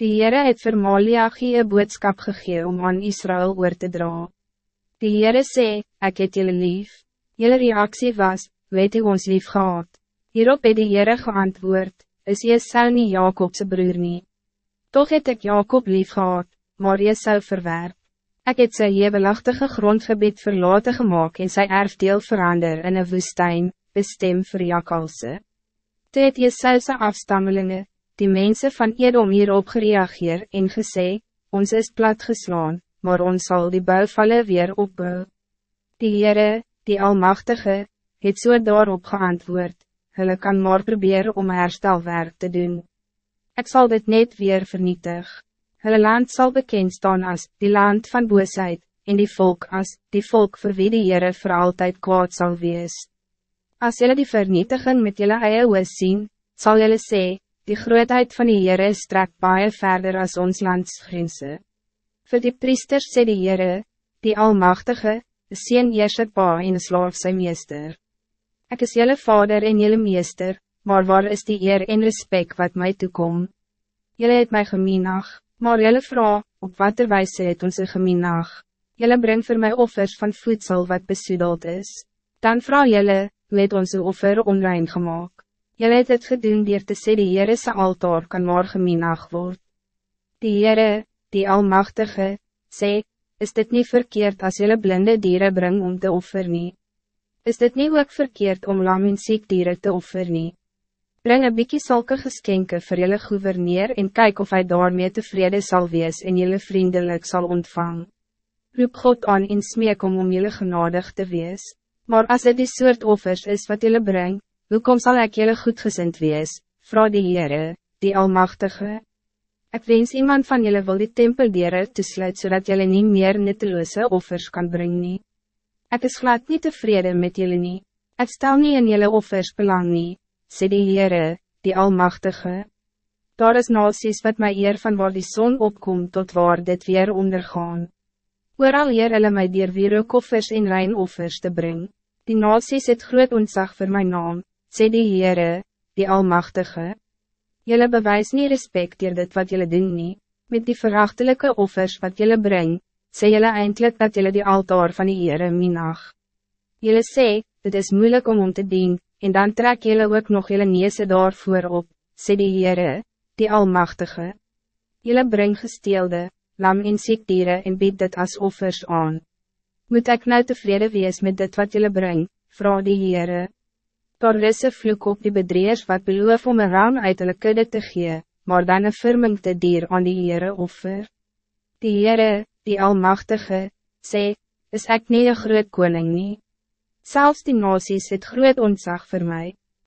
Die Heere het vir Maliagie een boodskap gegee om aan Israël oor te dra. Die Heere sê, ek het julle lief. Julle reactie was, weet u ons lief gehad. Hierop het die Heere geantwoord, is Jesail nie Jacobse broer nie. Toch het ik Jacob lief gehad, maar Jesail verwerp. Ik het sy hebelachtige grondgebied verlaten gemaakt en sy erfdeel verander in een woestijn, bestem voor jakalse. Toe het Jesail sy afstammelingen, die mensen van Edom hierop gereageer en gesê, ons is plat geslaan, maar ons zal die bouwvallen weer opbouw. Die Heere, die Almachtige, het so daarop geantwoord, hulle kan maar probeer om herstelwerk te doen. Ik zal dit net weer vernietig. Hulle land zal bekend staan als die land van boosheid, en die volk als die volk voor wie die Heere voor altijd kwaad zal wees. Als jullie die vernietiging met jullie eie oos sien, sal jullie sê, die grootheid van die Heere strek baie verder als ons landsgrense. Voor die priesters sê die Heere, die Almachtige, is sien eerste pa en slaaf sy meester. Ik is jullie vader en jullie meester, maar waar is die eer en respect wat mij toekom? Jullie het mij geminag, maar jullie vrouw, op wat er wijze het onze geminag? Jullie brengt voor mij offers van voedsel wat besoedeld is. Dan vrouw jullie, hoe het onze offer onrein gemaakt? Jylle het het gedoen dier te sê die Heere sy altaar kan morgen minag word. Die Heere, die Almachtige, sê, is dit niet verkeerd als jylle blinde dieren bring om te offer nie? Is dit niet ook verkeerd om lam en ziek dieren te offer nie? Bring een bykie salke geskenke vir jylle gouverneur en kyk of hij daarmee tevreden zal wees en jylle vriendelijk zal ontvang. Roep God aan en smeek om om jylle genadig te wees, maar als het die soort offers is wat jylle brengt, Hoekom zal ik jullie goedgezind wees, vrouw die Heere, die Almachtige? Ik wens iemand van jullie wil die tempeldere te sluit, zodat jullie niet meer nutteloze offers kan brengen. Ik is glad niet tevreden met jullie niet. Ik stel niet in jullie offers belang niet, sê die Heere, die Almachtige. Daar is nasies wat mij eer van waar die zon opkomt tot waar dit weer ondergaan. Ooral eer hulle my dier weer ook offers en rein offers te brengen. Die nasies het groot ontzag voor mijn naam, sê die Heere, die Almachtige. Jelle bewys nie respect dier dit wat jelle doen nie, met die verachtelijke offers wat jelle brengt, sê jelle eindelijk dat jelle die altaar van die Heere minag. Jelle sê, dit is moeilijk om om te dien, en dan trek jelle ook nog jelle neese daarvoor op, sê die Heere, die Almachtige. Jelle breng gesteelde, lam en ziekdieren en bied dit als offers aan. Moet ik nou tevreden wees met dit wat jelle brengt, vrouw die Heere? Daar is een vloek op die bedreers wat beloof om een raam uit hulle kudde te gee, maar dan een firming te dier aan die Heere offer. Die Heere, die Almachtige, sê, is ek nie een groot koning nie. Zelfs die nasies het groot ontzag voor mij.